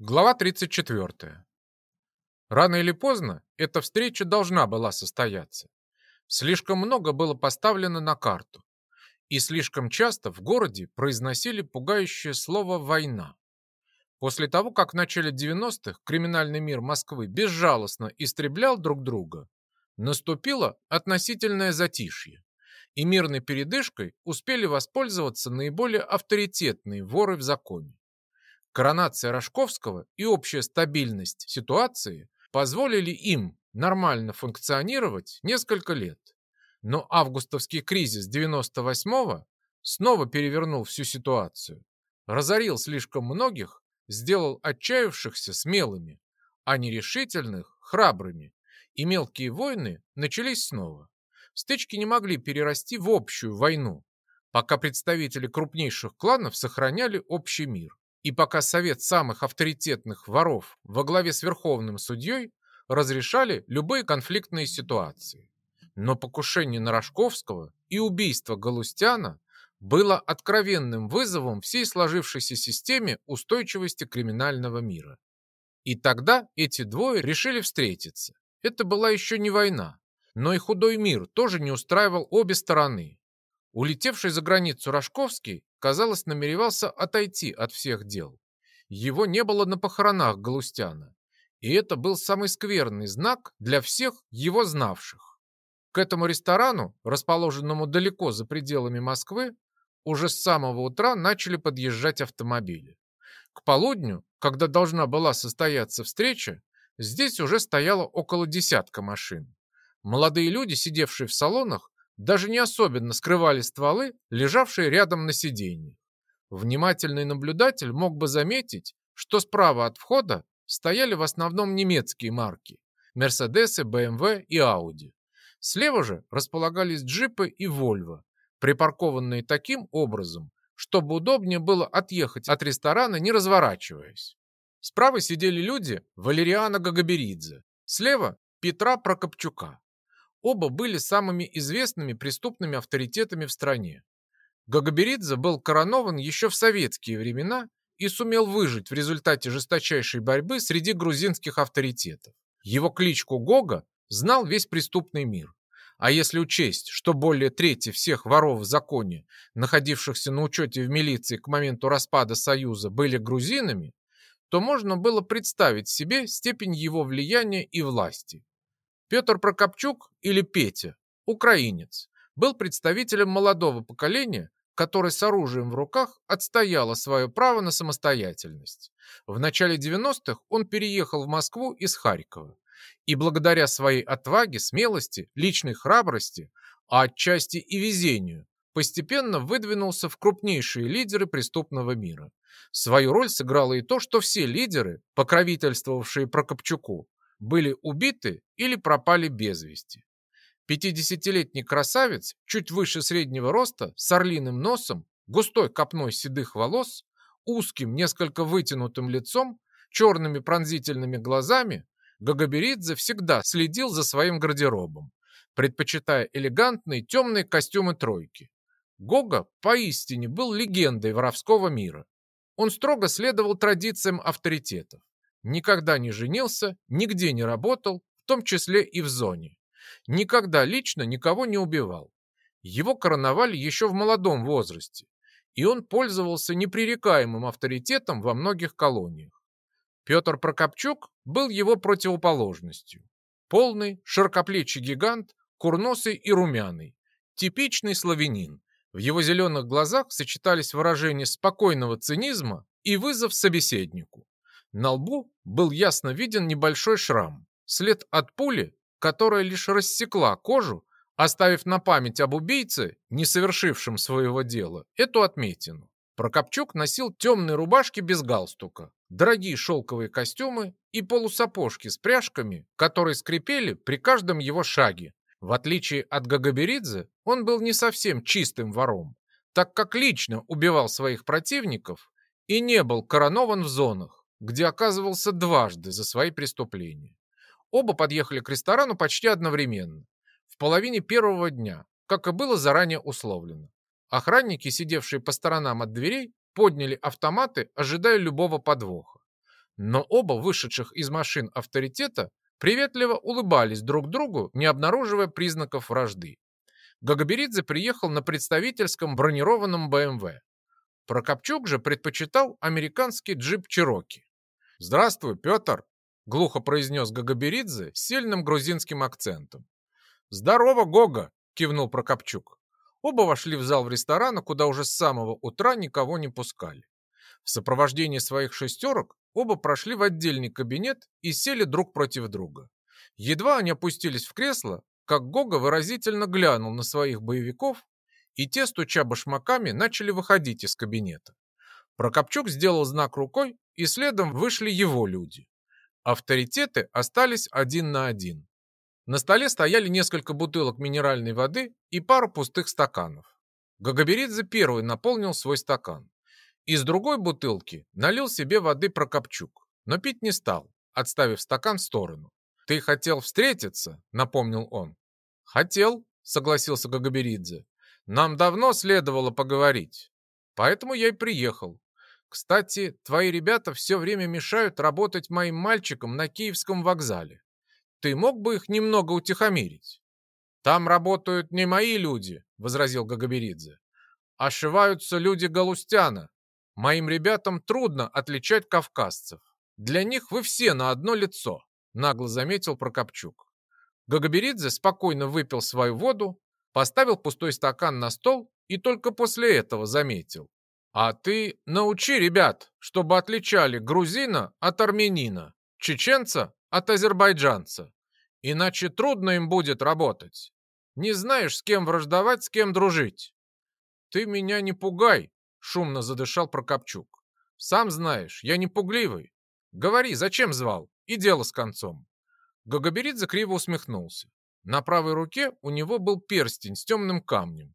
Глава 34. Рано или поздно эта встреча должна была состояться. Слишком много было поставлено на карту. И слишком часто в городе произносили пугающее слово «война». После того, как в начале 90-х криминальный мир Москвы безжалостно истреблял друг друга, наступило относительное затишье, и мирной передышкой успели воспользоваться наиболее авторитетные воры в законе. Коронация Рожковского и общая стабильность ситуации позволили им нормально функционировать несколько лет. Но августовский кризис 98-го снова перевернул всю ситуацию, разорил слишком многих, сделал отчаявшихся смелыми, а нерешительных – храбрыми, и мелкие войны начались снова. Стычки не могли перерасти в общую войну, пока представители крупнейших кланов сохраняли общий мир. И пока совет самых авторитетных воров во главе с верховным судьей разрешали любые конфликтные ситуации. Но покушение на Рожковского и убийство Галустяна было откровенным вызовом всей сложившейся системе устойчивости криминального мира. И тогда эти двое решили встретиться. Это была еще не война, но и худой мир тоже не устраивал обе стороны. Улетевший за границу Рожковский казалось, намеревался отойти от всех дел. Его не было на похоронах Галустяна, и это был самый скверный знак для всех его знавших. К этому ресторану, расположенному далеко за пределами Москвы, уже с самого утра начали подъезжать автомобили. К полудню, когда должна была состояться встреча, здесь уже стояло около десятка машин. Молодые люди, сидевшие в салонах, даже не особенно скрывали стволы, лежавшие рядом на сиденье. Внимательный наблюдатель мог бы заметить, что справа от входа стояли в основном немецкие марки – Мерседесы, БМВ и Ауди. Слева же располагались джипы и Вольво, припаркованные таким образом, чтобы удобнее было отъехать от ресторана, не разворачиваясь. Справа сидели люди Валериана Гагаберидзе, слева – Петра Прокопчука. Оба были самыми известными преступными авторитетами в стране. Гагаберидзе был коронован еще в советские времена и сумел выжить в результате жесточайшей борьбы среди грузинских авторитетов. Его кличку Гога знал весь преступный мир. А если учесть, что более трети всех воров в законе, находившихся на учете в милиции к моменту распада Союза, были грузинами, то можно было представить себе степень его влияния и власти. Петр Прокопчук или Петя, украинец, был представителем молодого поколения, который с оружием в руках отстояло свое право на самостоятельность. В начале 90-х он переехал в Москву из Харькова. И благодаря своей отваге, смелости, личной храбрости, а отчасти и везению, постепенно выдвинулся в крупнейшие лидеры преступного мира. Свою роль сыграло и то, что все лидеры, покровительствовавшие Прокопчуку, были убиты или пропали без вести. 50-летний красавец, чуть выше среднего роста, с орлиным носом, густой копной седых волос, узким, несколько вытянутым лицом, черными пронзительными глазами, Гагаберидзе всегда следил за своим гардеробом, предпочитая элегантные темные костюмы тройки. Гога поистине был легендой воровского мира. Он строго следовал традициям авторитетов никогда не женился, нигде не работал, в том числе и в зоне. Никогда лично никого не убивал. Его короновали еще в молодом возрасте, и он пользовался непререкаемым авторитетом во многих колониях. Петр Прокопчук был его противоположностью. Полный, широкоплечий гигант, курносый и румяный. Типичный славянин. В его зеленых глазах сочетались выражения спокойного цинизма и вызов собеседнику. На лбу был ясно виден небольшой шрам, след от пули, которая лишь рассекла кожу, оставив на память об убийце, не совершившем своего дела, эту отметину. Прокопчук носил темные рубашки без галстука, дорогие шелковые костюмы и полусапожки с пряжками, которые скрипели при каждом его шаге. В отличие от Гагаберидзе, он был не совсем чистым вором, так как лично убивал своих противников и не был коронован в зонах где оказывался дважды за свои преступления. Оба подъехали к ресторану почти одновременно, в половине первого дня, как и было заранее условлено. Охранники, сидевшие по сторонам от дверей, подняли автоматы, ожидая любого подвоха. Но оба вышедших из машин авторитета приветливо улыбались друг другу, не обнаруживая признаков вражды. Гагаберидзе приехал на представительском бронированном БМВ. Прокопчук же предпочитал американский джип Чироки. «Здравствуй, Петр!» — глухо произнес Гагаберидзе с сильным грузинским акцентом. «Здорово, Гога!» — кивнул Прокопчук. Оба вошли в зал в ресторана, куда уже с самого утра никого не пускали. В сопровождении своих шестерок оба прошли в отдельный кабинет и сели друг против друга. Едва они опустились в кресло, как Гога выразительно глянул на своих боевиков, и те, стуча башмаками, начали выходить из кабинета. Прокопчук сделал знак рукой, и следом вышли его люди. Авторитеты остались один на один. На столе стояли несколько бутылок минеральной воды и пара пустых стаканов. Гагаберидзе первый наполнил свой стакан. Из другой бутылки налил себе воды Прокопчук, но пить не стал, отставив стакан в сторону. «Ты хотел встретиться?» — напомнил он. «Хотел», — согласился Гагаберидзе. «Нам давно следовало поговорить. Поэтому я и приехал. Кстати, твои ребята все время мешают работать моим мальчикам на Киевском вокзале. Ты мог бы их немного утихомирить?» «Там работают не мои люди», — возразил Гагаберидзе. «Ошиваются люди Галустяна, Моим ребятам трудно отличать кавказцев. Для них вы все на одно лицо, нагло заметил Прокопчук. Гагаберидзе спокойно выпил свою воду, поставил пустой стакан на стол и только после этого заметил. А ты научи ребят, чтобы отличали грузина от армянина, чеченца от азербайджанца. Иначе трудно им будет работать. Не знаешь, с кем враждовать, с кем дружить. Ты меня не пугай, Шумно задышал Прокопчук. «Сам знаешь, я не пугливый. Говори, зачем звал? И дело с концом». Гагаберидзе криво усмехнулся. На правой руке у него был перстень с темным камнем.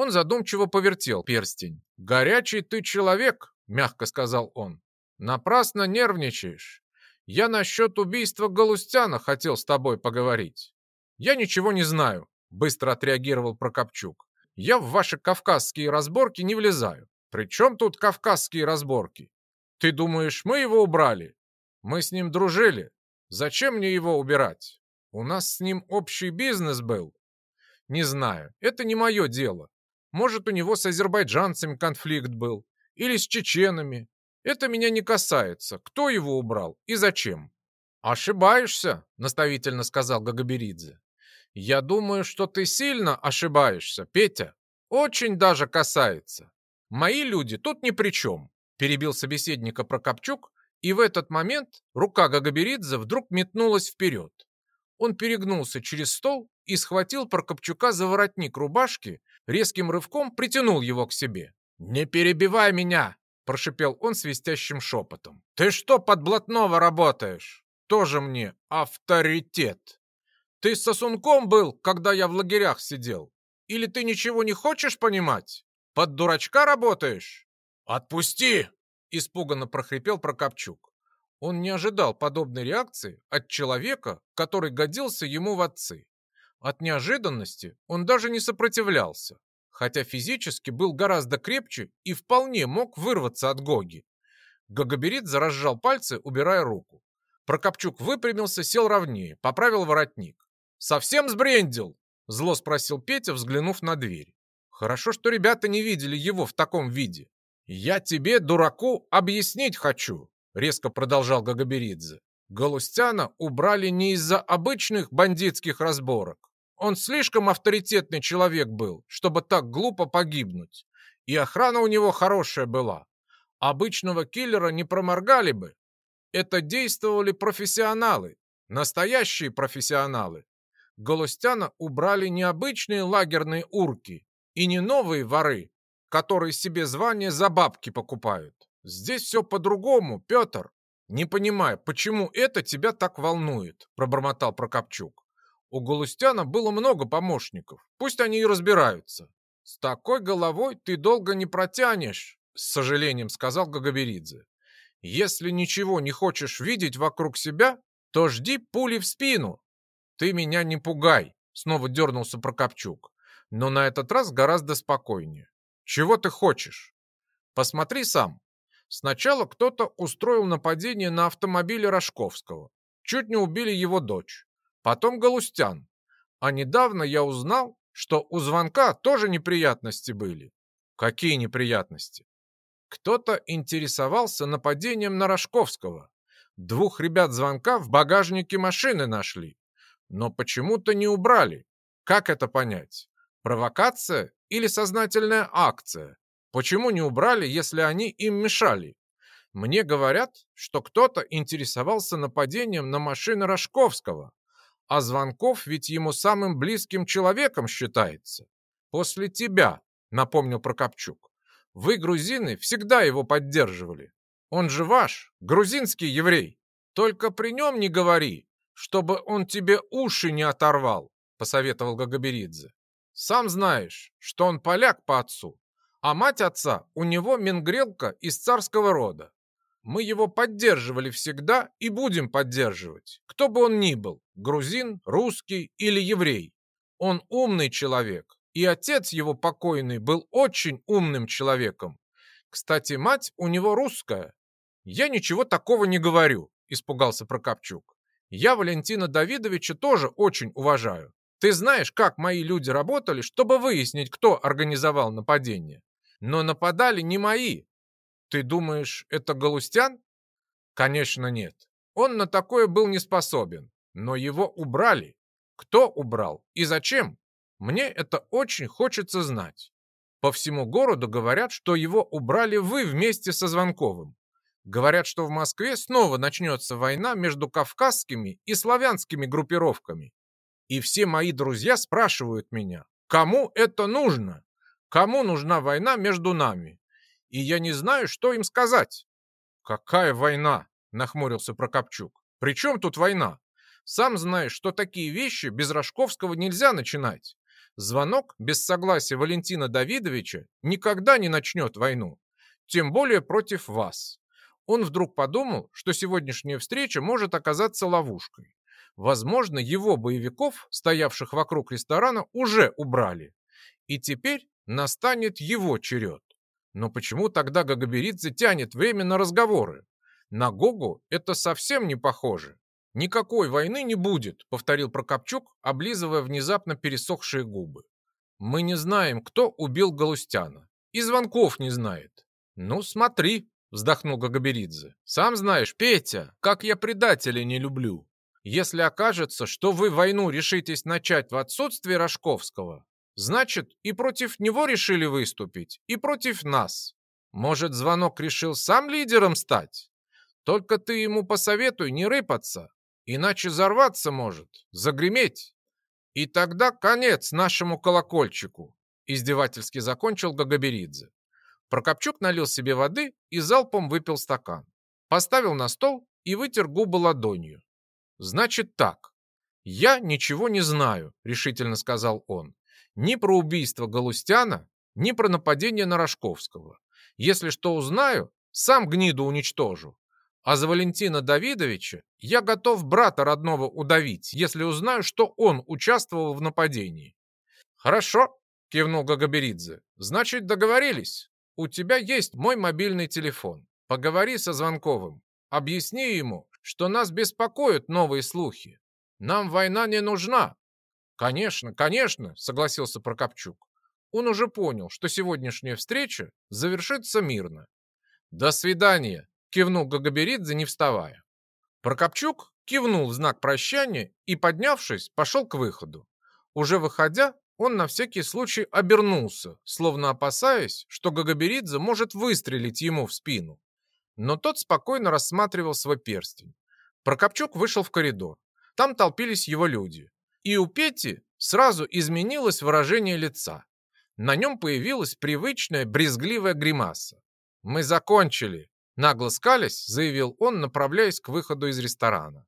Он задумчиво повертел перстень. «Горячий ты человек», — мягко сказал он. «Напрасно нервничаешь. Я насчет убийства Галустяна хотел с тобой поговорить». «Я ничего не знаю», — быстро отреагировал Прокопчук. «Я в ваши кавказские разборки не влезаю. «При чем тут кавказские разборки? Ты думаешь, мы его убрали? Мы с ним дружили. Зачем мне его убирать? У нас с ним общий бизнес был. Не знаю, это не мое дело. Может, у него с азербайджанцами конфликт был. Или с чеченами. Это меня не касается. Кто его убрал и зачем? Ошибаешься, наставительно сказал Гагаберидзе. Я думаю, что ты сильно ошибаешься, Петя. Очень даже касается. «Мои люди тут ни при чем», – перебил собеседника Прокопчук, и в этот момент рука Гагаберидзе вдруг метнулась вперед. Он перегнулся через стол и схватил Прокопчука за воротник рубашки, резким рывком притянул его к себе. «Не перебивай меня!» – прошипел он свистящим шепотом. «Ты что под блатного работаешь? Тоже мне авторитет! Ты с сосунком был, когда я в лагерях сидел? Или ты ничего не хочешь понимать?» Под дурачка работаешь? Отпусти! Испуганно прохрипел Прокопчук. Он не ожидал подобной реакции от человека, который годился ему в отцы. От неожиданности он даже не сопротивлялся, хотя физически был гораздо крепче и вполне мог вырваться от Гоги. Гагаберит заразжал пальцы, убирая руку. Прокопчук выпрямился, сел ровнее, поправил воротник. «Совсем сбрендил?» – зло спросил Петя, взглянув на дверь. Хорошо, что ребята не видели его в таком виде. «Я тебе, дураку, объяснить хочу», — резко продолжал Гагаберидзе. Галустяна убрали не из-за обычных бандитских разборок. Он слишком авторитетный человек был, чтобы так глупо погибнуть. И охрана у него хорошая была. Обычного киллера не проморгали бы. Это действовали профессионалы, настоящие профессионалы. Галустяна убрали необычные лагерные урки, и не новые воры, которые себе звание за бабки покупают. Здесь все по-другому, Петр. Не понимаю, почему это тебя так волнует, пробормотал Прокопчук. У Галустяна было много помощников, пусть они и разбираются. С такой головой ты долго не протянешь, с сожалением сказал Гагаберидзе. Если ничего не хочешь видеть вокруг себя, то жди пули в спину. Ты меня не пугай, снова дернулся Прокопчук но на этот раз гораздо спокойнее. «Чего ты хочешь?» «Посмотри сам. Сначала кто-то устроил нападение на автомобиль Рожковского. Чуть не убили его дочь. Потом Галустян. А недавно я узнал, что у звонка тоже неприятности были. Какие неприятности? Кто-то интересовался нападением на Рожковского. Двух ребят звонка в багажнике машины нашли. Но почему-то не убрали. Как это понять? Провокация или сознательная акция? Почему не убрали, если они им мешали? Мне говорят, что кто-то интересовался нападением на машину Рожковского, а Звонков ведь ему самым близким человеком считается. После тебя, напомнил Прокопчук. Вы, грузины, всегда его поддерживали. Он же ваш, грузинский еврей. Только при нем не говори, чтобы он тебе уши не оторвал, посоветовал Гагаберидзе. Сам знаешь, что он поляк по отцу, а мать отца у него менгрелка из царского рода. Мы его поддерживали всегда и будем поддерживать, кто бы он ни был, грузин, русский или еврей. Он умный человек, и отец его покойный был очень умным человеком. Кстати, мать у него русская. Я ничего такого не говорю, испугался Прокопчук. Я Валентина Давидовича тоже очень уважаю. Ты знаешь, как мои люди работали, чтобы выяснить, кто организовал нападение. Но нападали не мои. Ты думаешь, это Галустян? Конечно, нет. Он на такое был не способен. Но его убрали. Кто убрал и зачем? Мне это очень хочется знать. По всему городу говорят, что его убрали вы вместе со Звонковым. Говорят, что в Москве снова начнется война между кавказскими и славянскими группировками. И все мои друзья спрашивают меня, кому это нужно? Кому нужна война между нами? И я не знаю, что им сказать. Какая война? Нахмурился Прокопчук. При чем тут война? Сам знаешь, что такие вещи без Рожковского нельзя начинать. Звонок без согласия Валентина Давидовича никогда не начнет войну. Тем более против вас. Он вдруг подумал, что сегодняшняя встреча может оказаться ловушкой. Возможно, его боевиков, стоявших вокруг ресторана, уже убрали. И теперь настанет его черед. Но почему тогда Гагаберидзе тянет время на разговоры? На Гогу это совсем не похоже. «Никакой войны не будет», — повторил Прокопчук, облизывая внезапно пересохшие губы. «Мы не знаем, кто убил Галустяна. И Звонков не знает». «Ну, смотри», — вздохнул Гагаберидзе. «Сам знаешь, Петя, как я предателей не люблю. Если окажется, что вы войну решитесь начать в отсутствии Рожковского, значит, и против него решили выступить, и против нас. Может, Звонок решил сам лидером стать? Только ты ему посоветуй не рыпаться, иначе взорваться может, загреметь. И тогда конец нашему колокольчику, издевательски закончил Гагаберидзе. Прокопчук налил себе воды и залпом выпил стакан. Поставил на стол и вытер губы ладонью. «Значит так. Я ничего не знаю», — решительно сказал он. «Ни про убийство Галустяна, ни про нападение на Рожковского. Если что узнаю, сам гниду уничтожу. А за Валентина Давидовича я готов брата родного удавить, если узнаю, что он участвовал в нападении». «Хорошо», — кивнул Гагаберидзе. «Значит, договорились. У тебя есть мой мобильный телефон. Поговори со Звонковым. Объясни ему, что нас беспокоят новые слухи. Нам война не нужна. Конечно, конечно, согласился Прокопчук. Он уже понял, что сегодняшняя встреча завершится мирно. До свидания, кивнул Гагаберидзе, не вставая. Прокопчук кивнул в знак прощания и, поднявшись, пошел к выходу. Уже выходя, он на всякий случай обернулся, словно опасаясь, что Гагаберидзе может выстрелить ему в спину. Но тот спокойно рассматривал свой перстень. Прокопчук вышел в коридор. Там толпились его люди. И у Пети сразу изменилось выражение лица. На нем появилась привычная брезгливая гримаса. «Мы закончили», — нагло скалясь, заявил он, направляясь к выходу из ресторана.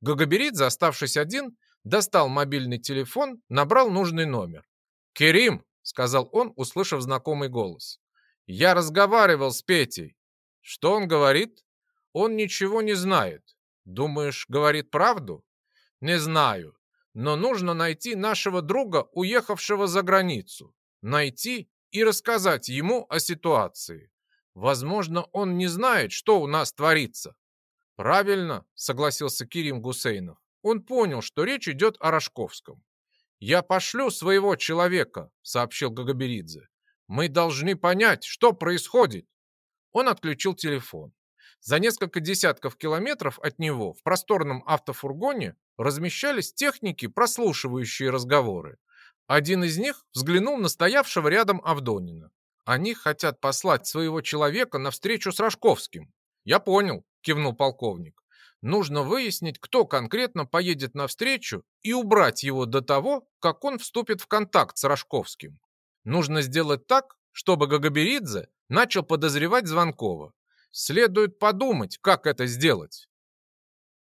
Гагаберидзе, оставшись один, достал мобильный телефон, набрал нужный номер. «Керим», — сказал он, услышав знакомый голос. «Я разговаривал с Петей». «Что он говорит?» «Он ничего не знает. Думаешь, говорит правду? Не знаю. Но нужно найти нашего друга, уехавшего за границу. Найти и рассказать ему о ситуации. Возможно, он не знает, что у нас творится. Правильно, согласился Кирим Гусейнов. Он понял, что речь идет о Рожковском. «Я пошлю своего человека», — сообщил Гагаберидзе. «Мы должны понять, что происходит». Он отключил телефон. За несколько десятков километров от него в просторном автофургоне размещались техники, прослушивающие разговоры. Один из них взглянул на стоявшего рядом Авдонина. Они хотят послать своего человека на встречу с Рожковским. Я понял, кивнул полковник. Нужно выяснить, кто конкретно поедет на встречу и убрать его до того, как он вступит в контакт с Рожковским. Нужно сделать так, чтобы Гагаберидзе начал подозревать Звонкова. Следует подумать, как это сделать.